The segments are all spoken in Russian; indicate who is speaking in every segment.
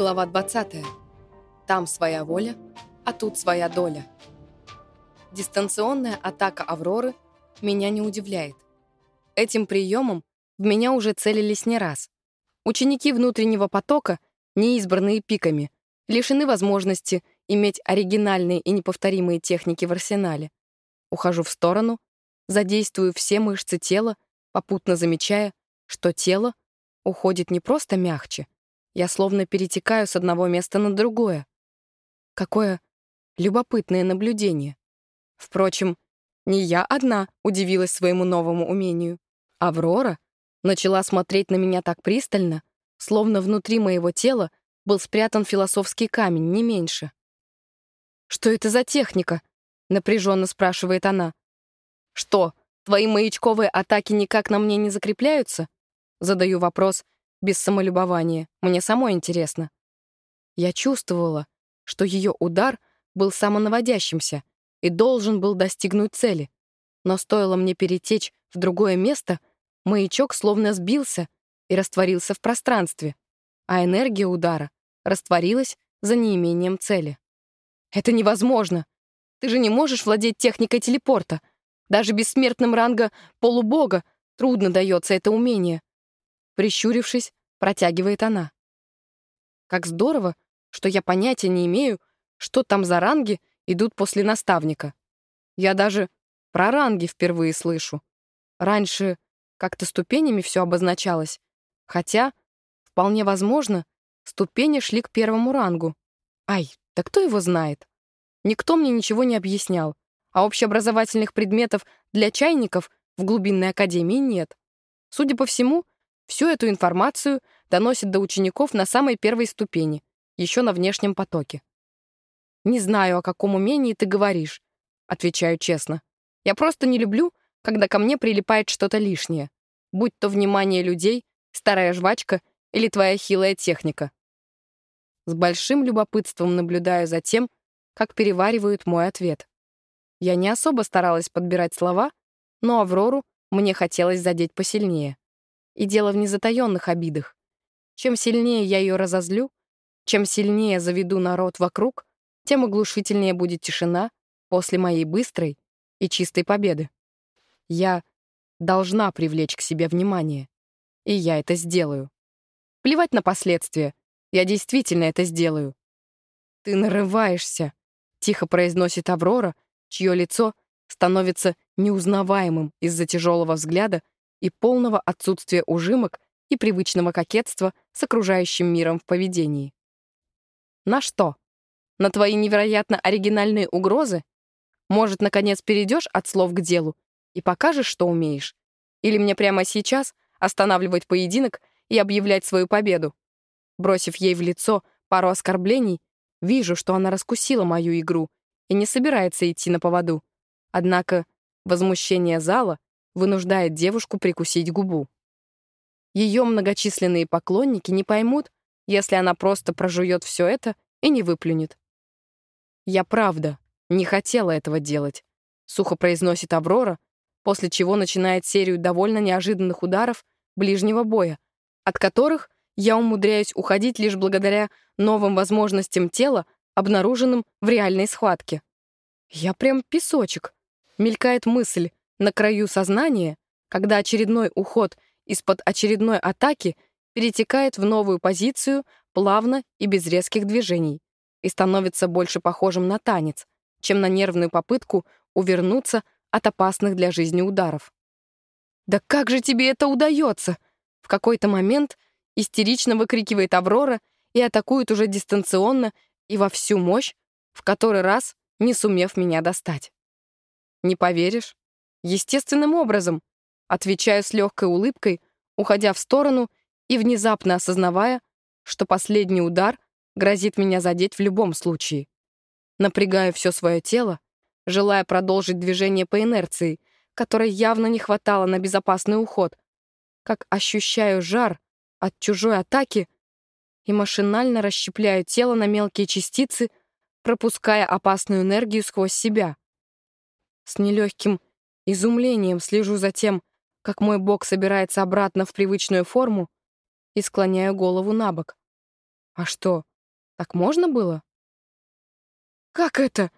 Speaker 1: Глава 20. Там своя воля, а тут своя доля. Дистанционная атака Авроры меня не удивляет. Этим приемом в меня уже целились не раз. Ученики внутреннего потока, не избранные пиками, лишены возможности иметь оригинальные и неповторимые техники в арсенале. Ухожу в сторону, задействую все мышцы тела, попутно замечая, что тело уходит не просто мягче, я словно перетекаю с одного места на другое. Какое любопытное наблюдение. Впрочем, не я одна удивилась своему новому умению. Аврора начала смотреть на меня так пристально, словно внутри моего тела был спрятан философский камень, не меньше. «Что это за техника?» — напряженно спрашивает она. «Что, твои маячковые атаки никак на мне не закрепляются?» Задаю вопрос, без самолюбования. Мне самой интересно. Я чувствовала, что ее удар был самонаводящимся и должен был достигнуть цели. Но стоило мне перетечь в другое место, маячок словно сбился и растворился в пространстве, а энергия удара растворилась за неимением цели. «Это невозможно! Ты же не можешь владеть техникой телепорта. Даже бессмертным ранга полубога трудно дается это умение. Прищурившись, протягивает она. Как здорово, что я понятия не имею, что там за ранги идут после наставника. Я даже про ранги впервые слышу. Раньше как-то ступенями все обозначалось, хотя, вполне возможно, ступени шли к первому рангу. Ай, да кто его знает? Никто мне ничего не объяснял, а общеобразовательных предметов для чайников в глубинной академии нет. Судя по всему, Всю эту информацию доносит до учеников на самой первой ступени, еще на внешнем потоке. «Не знаю, о каком умении ты говоришь», — отвечаю честно. «Я просто не люблю, когда ко мне прилипает что-то лишнее, будь то внимание людей, старая жвачка или твоя хилая техника». С большим любопытством наблюдаю за тем, как переваривают мой ответ. Я не особо старалась подбирать слова, но Аврору мне хотелось задеть посильнее. И дело в незатаенных обидах. Чем сильнее я ее разозлю, чем сильнее заведу народ вокруг, тем оглушительнее будет тишина после моей быстрой и чистой победы. Я должна привлечь к себе внимание. И я это сделаю. Плевать на последствия. Я действительно это сделаю. «Ты нарываешься», — тихо произносит Аврора, чье лицо становится неузнаваемым из-за тяжелого взгляда и полного отсутствия ужимок и привычного кокетства с окружающим миром в поведении. На что? На твои невероятно оригинальные угрозы? Может, наконец перейдешь от слов к делу и покажешь, что умеешь? Или мне прямо сейчас останавливать поединок и объявлять свою победу? Бросив ей в лицо пару оскорблений, вижу, что она раскусила мою игру и не собирается идти на поводу. Однако возмущение зала вынуждает девушку прикусить губу. Ее многочисленные поклонники не поймут, если она просто прожует все это и не выплюнет. «Я правда не хотела этого делать», — сухо произносит Аврора, после чего начинает серию довольно неожиданных ударов ближнего боя, от которых я умудряюсь уходить лишь благодаря новым возможностям тела, обнаруженным в реальной схватке. Я прям песочек. Мелькает мысль, на краю сознания, когда очередной уход из-под очередной атаки перетекает в новую позицию плавно и без резких движений и становится больше похожим на танец, чем на нервную попытку увернуться от опасных для жизни ударов. «Да как же тебе это удается?» В какой-то момент истерично выкрикивает Аврора и атакует уже дистанционно и во всю мощь, в который раз не сумев меня достать. Не поверишь, Естественным образом, отвечаю с легкой улыбкой, уходя в сторону и внезапно осознавая, что последний удар грозит меня задеть в любом случае. Напрягаю все свое тело, желая продолжить движение по инерции, которой явно не хватало на безопасный уход, как ощущаю жар от чужой атаки и машинально расщепляю тело на мелкие частицы, пропуская опасную энергию сквозь себя. С нелегким изумлением слежу за тем, как мой бок собирается обратно в привычную форму и склоняю голову на бок. А что, Так можно было? «Как это?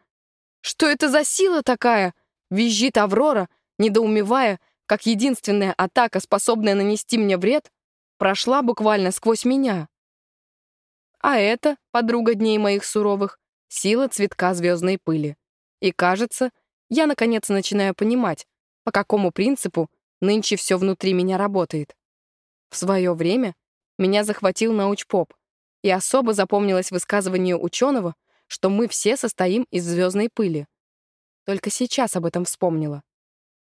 Speaker 1: Что это за сила такая?» — визжит Аврора, недоумевая, как единственная атака, способная нанести мне вред, прошла буквально сквозь меня. А это, подруга дней моих суровых, сила цветка звездной пыли. И кажется, я наконец начинаю понимать, по какому принципу нынче все внутри меня работает. В свое время меня захватил научпоп, и особо запомнилось высказывание ученого, что мы все состоим из звездной пыли. Только сейчас об этом вспомнила.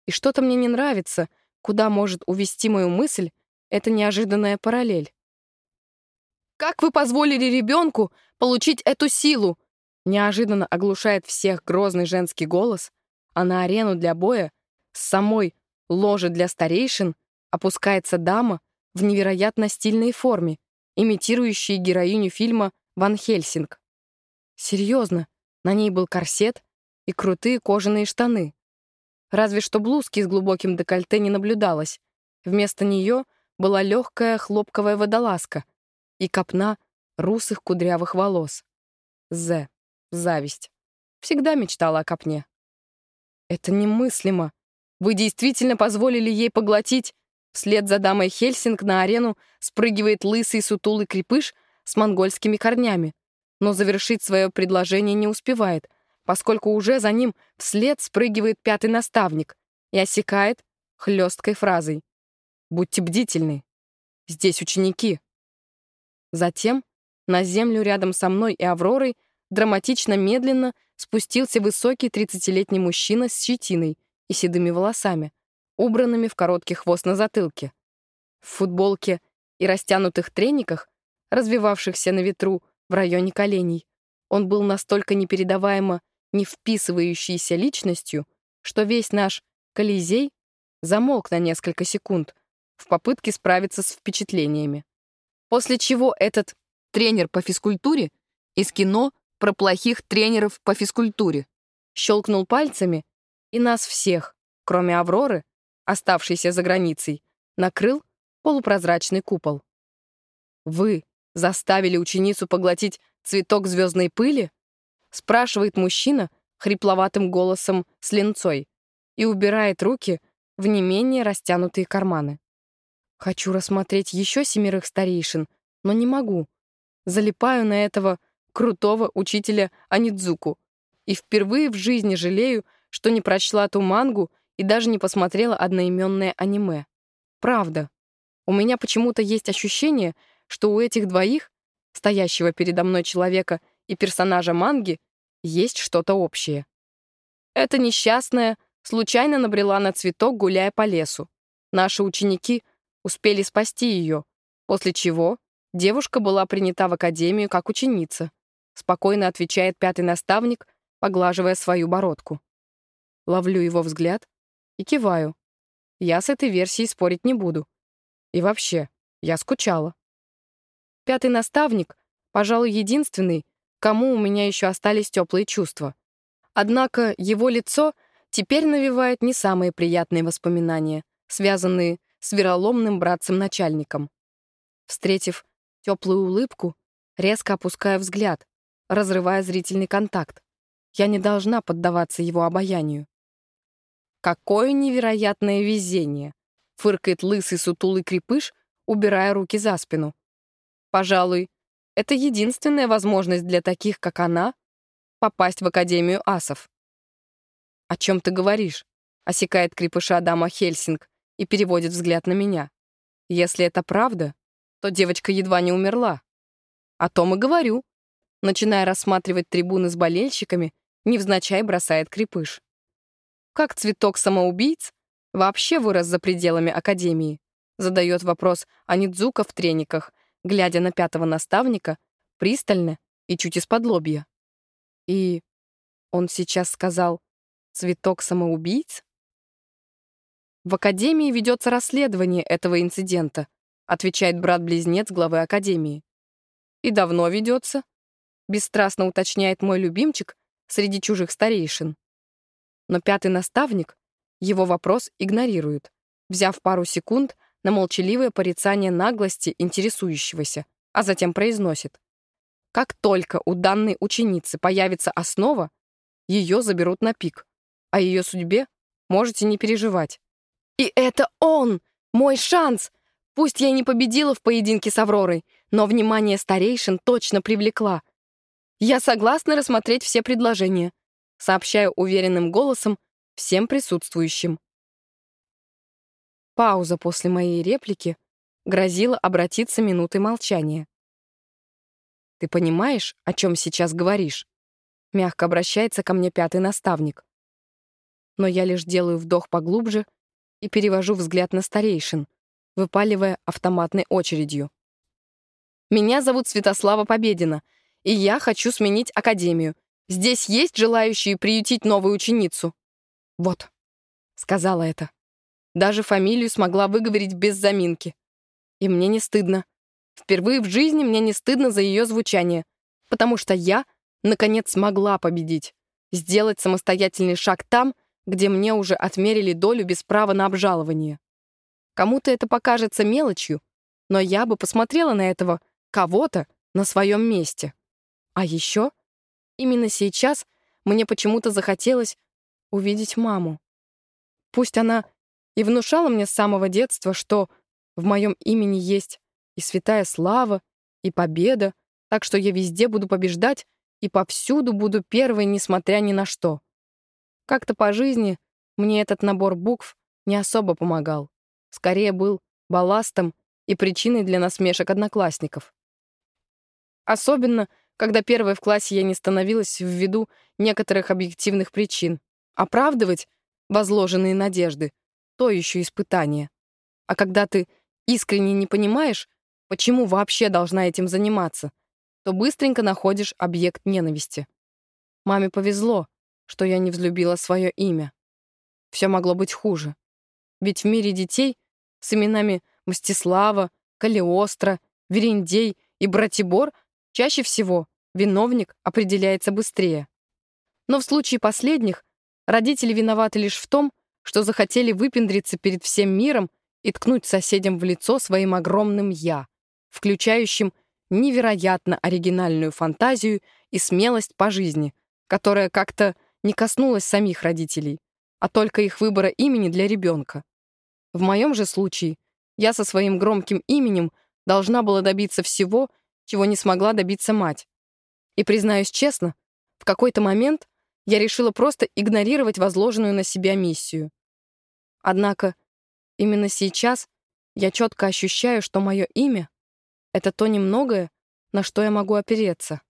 Speaker 1: И что-то мне не нравится, куда может увести мою мысль эта неожиданная параллель. «Как вы позволили ребенку получить эту силу?» Неожиданно оглушает всех грозный женский голос, а на арену для боя с самой ложи для старейшин опускается дама в невероятно стильной форме, имитирующей героиню фильма «Ван Хельсинг». Серьезно, на ней был корсет и крутые кожаные штаны. Разве что блузки с глубоким декольте не наблюдалось. Вместо нее была легкая хлопковая водолазка и копна русых кудрявых волос. З. Зависть. Всегда мечтала о копне. Это немыслимо. Вы действительно позволили ей поглотить? Вслед за дамой Хельсинг на арену спрыгивает лысый сутулый крепыш с монгольскими корнями но завершить свое предложение не успевает, поскольку уже за ним вслед спрыгивает пятый наставник и осекает хлесткой фразой «Будьте бдительны, здесь ученики». Затем на землю рядом со мной и Авророй драматично медленно спустился высокий тридцатилетний мужчина с щетиной и седыми волосами, убранными в короткий хвост на затылке. В футболке и растянутых трениках, развивавшихся на ветру, в районе коленей. Он был настолько непередаваемо не вписывающейся личностью, что весь наш Колизей замолк на несколько секунд в попытке справиться с впечатлениями. После чего этот тренер по физкультуре из кино про плохих тренеров по физкультуре щелкнул пальцами, и нас всех, кроме Авроры, оставшейся за границей, накрыл полупрозрачный купол. Вы заставили ученицу поглотить цветок звездной пыли? Спрашивает мужчина хрипловатым голосом с ленцой и убирает руки в не менее растянутые карманы. Хочу рассмотреть еще семерых старейшин, но не могу. Залипаю на этого крутого учителя Анидзуку и впервые в жизни жалею, что не прочла ту мангу и даже не посмотрела одноименное аниме. Правда. У меня почему-то есть ощущение, что у этих двоих, стоящего передо мной человека и персонажа манги, есть что-то общее. Эта несчастная случайно набрела на цветок, гуляя по лесу. Наши ученики успели спасти ее, после чего девушка была принята в академию как ученица. Спокойно отвечает пятый наставник, поглаживая свою бородку. Ловлю его взгляд и киваю. Я с этой версией спорить не буду. И вообще, я скучала. Пятый наставник, пожалуй, единственный, кому у меня еще остались теплые чувства. Однако его лицо теперь навевает не самые приятные воспоминания, связанные с вероломным братцем-начальником. Встретив теплую улыбку, резко опускаю взгляд, разрывая зрительный контакт. Я не должна поддаваться его обаянию. «Какое невероятное везение!» — фыркает лысый сутулый крепыш, убирая руки за спину. Пожалуй, это единственная возможность для таких, как она, попасть в Академию асов. «О чем ты говоришь?» — осекает крепыша дама Хельсинг и переводит взгляд на меня. «Если это правда, то девочка едва не умерла. О том и говорю». Начиная рассматривать трибуны с болельщиками, невзначай бросает крепыш. Как цветок самоубийц вообще вырос за пределами Академии? Задает вопрос Анидзука в трениках, глядя на пятого наставника, пристально и чуть из-под лобья. И он сейчас сказал «цветок самоубийц»? В Академии ведется расследование этого инцидента, отвечает брат-близнец главы Академии. И давно ведется, бесстрастно уточняет мой любимчик среди чужих старейшин. Но пятый наставник его вопрос игнорирует, взяв пару секунд на молчаливое порицание наглости интересующегося, а затем произносит. Как только у данной ученицы появится основа, ее заберут на пик. О ее судьбе можете не переживать. И это он! Мой шанс! Пусть я и не победила в поединке с Авророй, но внимание старейшин точно привлекла. Я согласна рассмотреть все предложения, сообщаю уверенным голосом всем присутствующим. Пауза после моей реплики грозила обратиться минутой молчания. «Ты понимаешь, о чем сейчас говоришь?» Мягко обращается ко мне пятый наставник. Но я лишь делаю вдох поглубже и перевожу взгляд на старейшин, выпаливая автоматной очередью. «Меня зовут Святослава Победина, и я хочу сменить академию. Здесь есть желающие приютить новую ученицу?» «Вот», — сказала это. Даже фамилию смогла выговорить без заминки. И мне не стыдно. Впервые в жизни мне не стыдно за ее звучание, потому что я, наконец, смогла победить, сделать самостоятельный шаг там, где мне уже отмерили долю без права на обжалование. Кому-то это покажется мелочью, но я бы посмотрела на этого кого-то на своем месте. А еще именно сейчас мне почему-то захотелось увидеть маму. Пусть она и внушала мне с самого детства, что в моем имени есть и святая слава, и победа, так что я везде буду побеждать и повсюду буду первой, несмотря ни на что. Как-то по жизни мне этот набор букв не особо помогал. Скорее был балластом и причиной для насмешек одноклассников. Особенно, когда первой в классе я не становилась ввиду некоторых объективных причин. Оправдывать возложенные надежды то еще испытание. А когда ты искренне не понимаешь, почему вообще должна этим заниматься, то быстренько находишь объект ненависти. Маме повезло, что я не взлюбила свое имя. Все могло быть хуже. Ведь в мире детей с именами Мстислава, Калиостро, Верендей и Братибор чаще всего виновник определяется быстрее. Но в случае последних родители виноваты лишь в том, что захотели выпендриться перед всем миром и ткнуть соседям в лицо своим огромным «я», включающим невероятно оригинальную фантазию и смелость по жизни, которая как-то не коснулась самих родителей, а только их выбора имени для ребенка. В моем же случае я со своим громким именем должна была добиться всего, чего не смогла добиться мать. И, признаюсь честно, в какой-то момент я решила просто игнорировать возложенную на себя миссию. Однако именно сейчас я четко ощущаю, что мое имя — это то немногое, на что я могу опереться.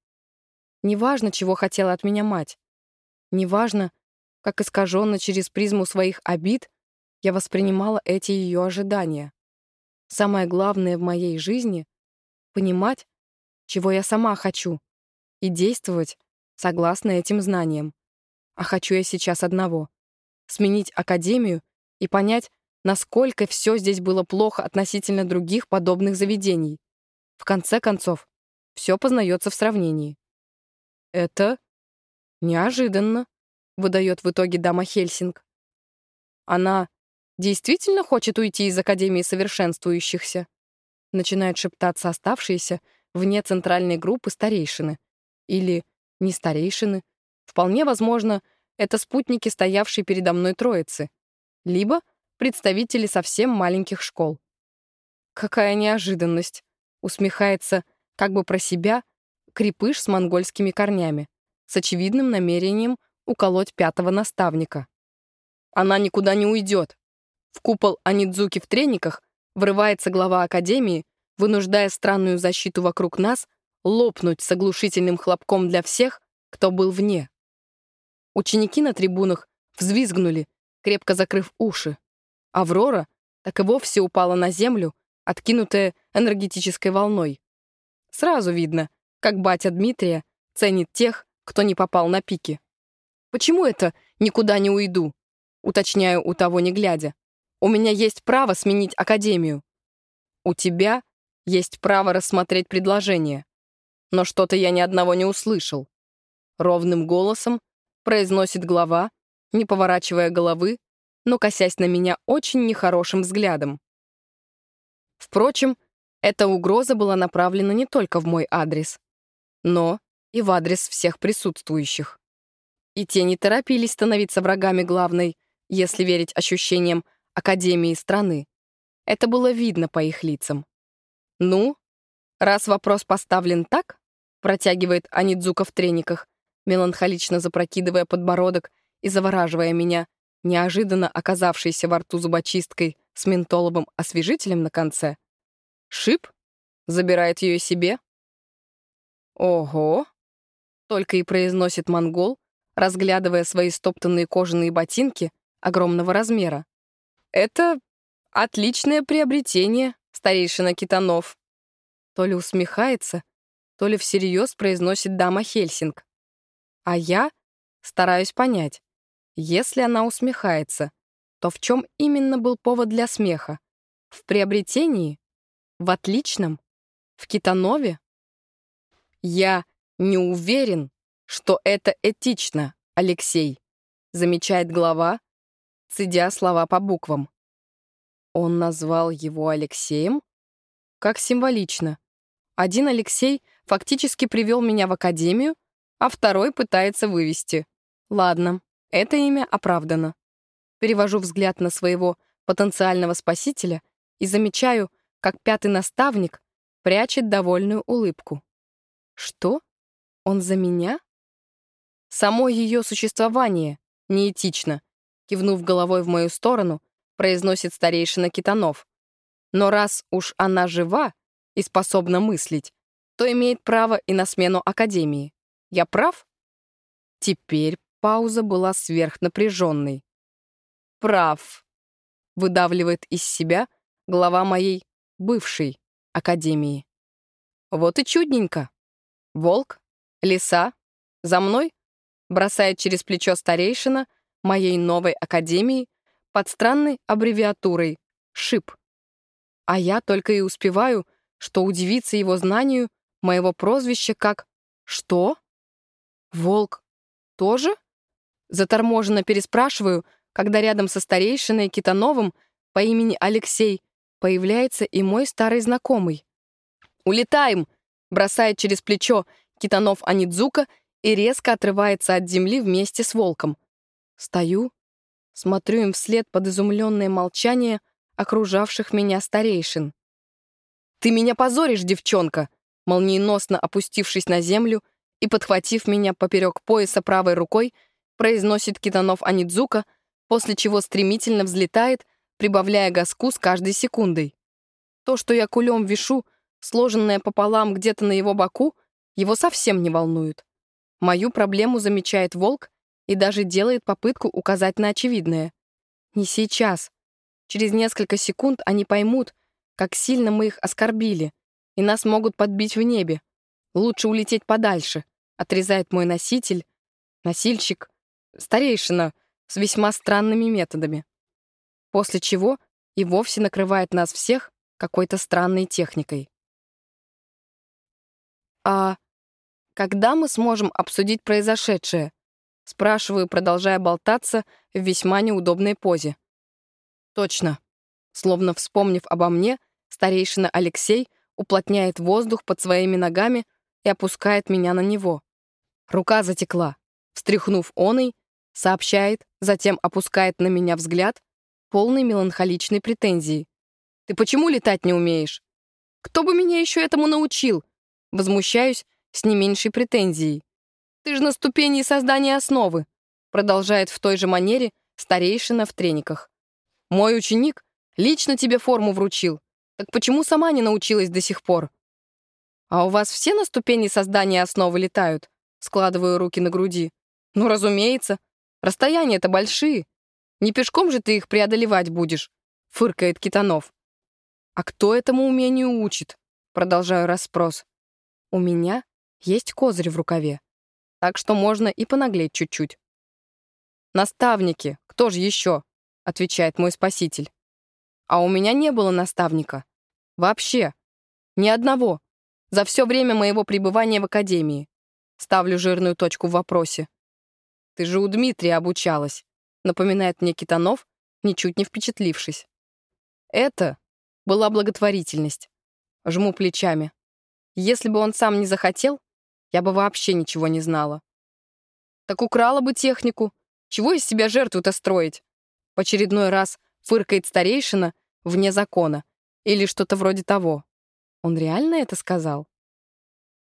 Speaker 1: Неважно, чего хотела от меня мать. Неважно, как искаженно через призму своих обид я воспринимала эти ее ожидания. Самое главное в моей жизни — понимать, чего я сама хочу, и действовать согласно этим знаниям. А хочу я сейчас одного — сменить академию и понять, насколько все здесь было плохо относительно других подобных заведений. В конце концов, все познается в сравнении. «Это неожиданно», — выдает в итоге дама Хельсинг. «Она действительно хочет уйти из Академии совершенствующихся?» Начинают шептаться оставшиеся вне центральной группы старейшины. Или не старейшины. Вполне возможно, это спутники, стоявшие передо мной троицы либо представители совсем маленьких школ. «Какая неожиданность!» — усмехается, как бы про себя, крепыш с монгольскими корнями, с очевидным намерением уколоть пятого наставника. Она никуда не уйдет. В купол Анидзуки в трениках врывается глава Академии, вынуждая странную защиту вокруг нас лопнуть с оглушительным хлопком для всех, кто был вне. Ученики на трибунах взвизгнули крепко закрыв уши. Аврора так и вовсе упала на землю, откинутая энергетической волной. Сразу видно, как батя Дмитрия ценит тех, кто не попал на пики. «Почему это никуда не уйду?» Уточняю у того не глядя. «У меня есть право сменить академию». «У тебя есть право рассмотреть предложение». Но что-то я ни одного не услышал. Ровным голосом произносит глава, не поворачивая головы, но косясь на меня очень нехорошим взглядом. Впрочем, эта угроза была направлена не только в мой адрес. но и в адрес всех присутствующих. И те не торопились становиться врагами главной, если верить ощущениям Академии страны. Это было видно по их лицам. «Ну, раз вопрос поставлен так», — протягивает Анидзука в трениках, меланхолично запрокидывая подбородок и завораживая меня, неожиданно оказавшейся во рту зубочисткой с ментоловым освежителем на конце. «Шип? Забирает ее себе?» «Ого!» — только и произносит монгол, разглядывая свои стоптанные кожаные ботинки огромного размера. «Это отличное приобретение, старейшина Китанов». То ли усмехается, то ли всерьез произносит дама Хельсинг. А я стараюсь понять, если она усмехается, то в чем именно был повод для смеха? В приобретении? В отличном? В Китанове? Я не уверен, что это этично, Алексей, замечает глава, цедя слова по буквам. Он назвал его Алексеем? Как символично. Один Алексей фактически привел меня в академию, а второй пытается вывести. Ладно, это имя оправдано. Перевожу взгляд на своего потенциального спасителя и замечаю, как пятый наставник прячет довольную улыбку. Что? Он за меня? Само ее существование неэтично, кивнув головой в мою сторону, произносит старейшина Китанов. Но раз уж она жива и способна мыслить, то имеет право и на смену Академии. Я прав? Теперь пауза была сверхнапряженной. «Прав», — выдавливает из себя глава моей бывшей Академии. Вот и чудненько. Волк, лиса, за мной бросает через плечо старейшина моей новой Академии под странной аббревиатурой «ШИП». А я только и успеваю, что удивиться его знанию моего прозвища как «Что?» «Волк тоже?» Заторможенно переспрашиваю, когда рядом со старейшиной Китановым по имени Алексей появляется и мой старый знакомый. «Улетаем!» — бросает через плечо Китанов Анидзука и резко отрывается от земли вместе с волком. Стою, смотрю им вслед под изумленное молчание окружавших меня старейшин. «Ты меня позоришь, девчонка!» Молниеносно опустившись на землю, и, подхватив меня поперек пояса правой рукой, произносит Китанов Анидзука, после чего стремительно взлетает, прибавляя газку с каждой секундой. То, что я кулем вишу, сложенное пополам где-то на его боку, его совсем не волнует. Мою проблему замечает волк и даже делает попытку указать на очевидное. Не сейчас. Через несколько секунд они поймут, как сильно мы их оскорбили, и нас могут подбить в небе. Лучше улететь подальше, отрезает мой носитель, носильщик, старейшина с весьма странными методами. После чего и вовсе накрывает нас всех какой-то странной техникой. «А когда мы сможем обсудить произошедшее?» Спрашиваю, продолжая болтаться в весьма неудобной позе. «Точно». Словно вспомнив обо мне, старейшина Алексей уплотняет воздух под своими ногами и опускает меня на него. Рука затекла. Встряхнув оной, сообщает, затем опускает на меня взгляд, полный меланхоличной претензии. «Ты почему летать не умеешь?» «Кто бы меня еще этому научил?» Возмущаюсь с не меньшей претензией. «Ты же на ступени создания основы», продолжает в той же манере старейшина в трениках. «Мой ученик лично тебе форму вручил. Так почему сама не научилась до сих пор?» «А у вас все на ступени создания основы летают?» Складываю руки на груди. «Ну, разумеется. Расстояния-то большие. Не пешком же ты их преодолевать будешь», — фыркает Китанов. «А кто этому умению учит?» Продолжаю расспрос. «У меня есть козырь в рукаве, так что можно и понаглеть чуть-чуть». «Наставники, кто же еще?» — отвечает мой спаситель. «А у меня не было наставника. Вообще. Ни одного за все время моего пребывания в академии. Ставлю жирную точку в вопросе. «Ты же у Дмитрия обучалась», — напоминает мне Китанов, ничуть не впечатлившись. «Это была благотворительность». Жму плечами. Если бы он сам не захотел, я бы вообще ничего не знала. Так украла бы технику. Чего из себя жертву-то строить? В очередной раз фыркает старейшина вне закона. Или что-то вроде того. Он реально это сказал?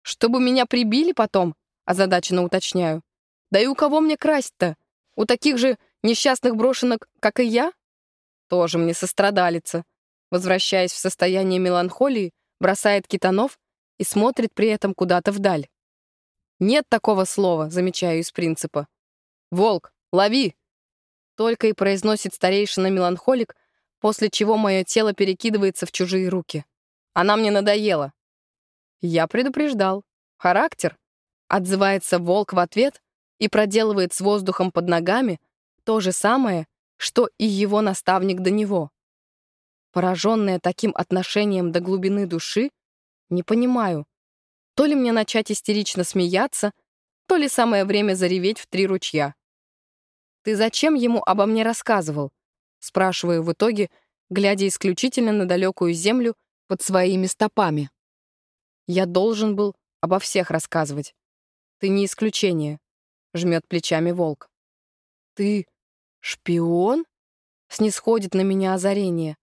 Speaker 1: Чтобы меня прибили потом, озадаченно уточняю. Да и у кого мне красть-то? У таких же несчастных брошенок, как и я? Тоже мне сострадалица. Возвращаясь в состояние меланхолии, бросает китанов и смотрит при этом куда-то вдаль. Нет такого слова, замечаю из принципа. «Волк, лови!» Только и произносит старейшина-меланхолик, после чего мое тело перекидывается в чужие руки. Она мне надоела. Я предупреждал. Характер. Отзывается волк в ответ и проделывает с воздухом под ногами то же самое, что и его наставник до него. Пораженная таким отношением до глубины души, не понимаю, то ли мне начать истерично смеяться, то ли самое время зареветь в три ручья. «Ты зачем ему обо мне рассказывал?» спрашиваю в итоге, глядя исключительно на далекую землю под своими стопами. Я должен был обо всех рассказывать. Ты не исключение, жмет плечами волк. Ты шпион? Снисходит на меня озарение.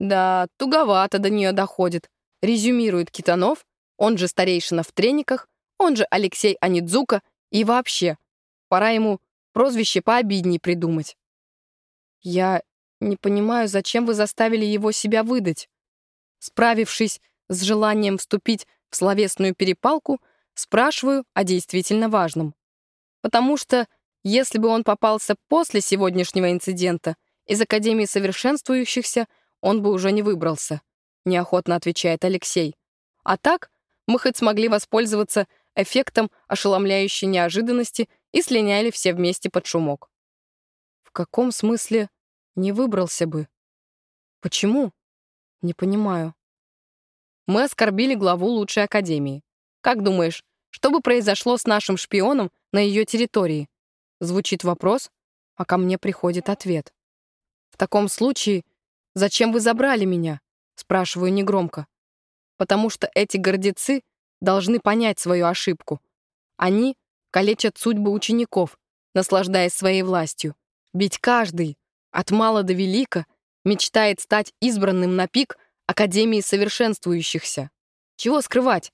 Speaker 1: Да, туговато до нее доходит, резюмирует Китанов, он же старейшина в трениках, он же Алексей Анидзука, и вообще, пора ему прозвище пообидней придумать. Я не понимаю, зачем вы заставили его себя выдать. Справившись с желанием вступить в словесную перепалку, спрашиваю о действительно важном. Потому что, если бы он попался после сегодняшнего инцидента, из Академии совершенствующихся он бы уже не выбрался, неохотно отвечает Алексей. А так, мы хоть смогли воспользоваться эффектом ошеломляющей неожиданности и слиняли все вместе под шумок. В каком смысле не выбрался бы? Почему? Не понимаю. Мы оскорбили главу лучшей академии. Как думаешь, что бы произошло с нашим шпионом на ее территории? Звучит вопрос, а ко мне приходит ответ. В таком случае, зачем вы забрали меня? Спрашиваю негромко. Потому что эти гордецы должны понять свою ошибку. Они калечат судьбы учеников, наслаждаясь своей властью. Ведь каждый, от мала до велика, мечтает стать избранным на пик Академии совершенствующихся. Чего скрывать?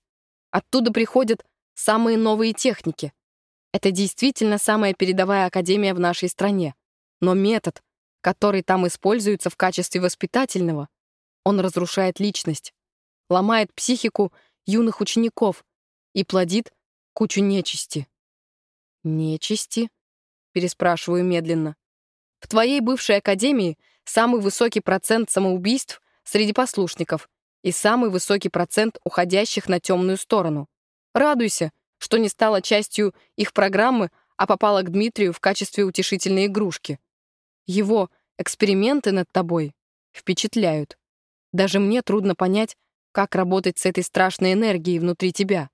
Speaker 1: Оттуда приходят самые новые техники. Это действительно самая передовая академия в нашей стране. Но метод, который там используется в качестве воспитательного, он разрушает личность, ломает психику юных учеников и плодит кучу нечисти. «Нечисти?» — переспрашиваю медленно. «В твоей бывшей академии самый высокий процент самоубийств среди послушников и самый высокий процент уходящих на темную сторону. Радуйся, что не стала частью их программы, а попала к Дмитрию в качестве утешительной игрушки. Его эксперименты над тобой впечатляют. Даже мне трудно понять, как работать с этой страшной энергией внутри тебя.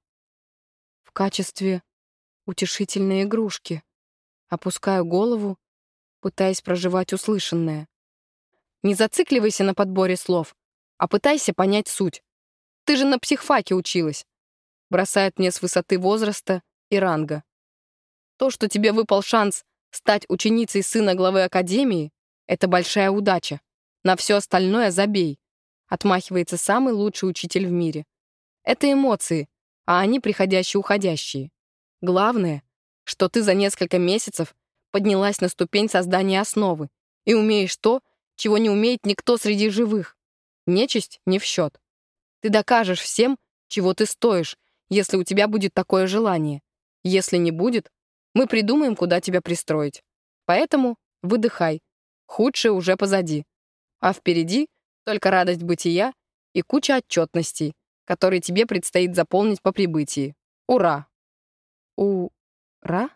Speaker 1: В качестве утешительной игрушки. Опускаю голову, пытаясь проживать услышанное. Не зацикливайся на подборе слов, а пытайся понять суть. Ты же на психфаке училась. Бросает мне с высоты возраста и ранга. То, что тебе выпал шанс стать ученицей сына главы академии, это большая удача. На все остальное забей. Отмахивается самый лучший учитель в мире. Это эмоции, а они приходящие-уходящие. Главное, что ты за несколько месяцев поднялась на ступень создания основы и умеешь то, чего не умеет никто среди живых. Нечисть не в счет. Ты докажешь всем, чего ты стоишь, если у тебя будет такое желание. Если не будет, мы придумаем, куда тебя пристроить. Поэтому выдыхай. Худшее уже позади. А впереди только радость бытия и куча отчетностей, которые тебе предстоит заполнить по прибытии. Ура! У... Ра?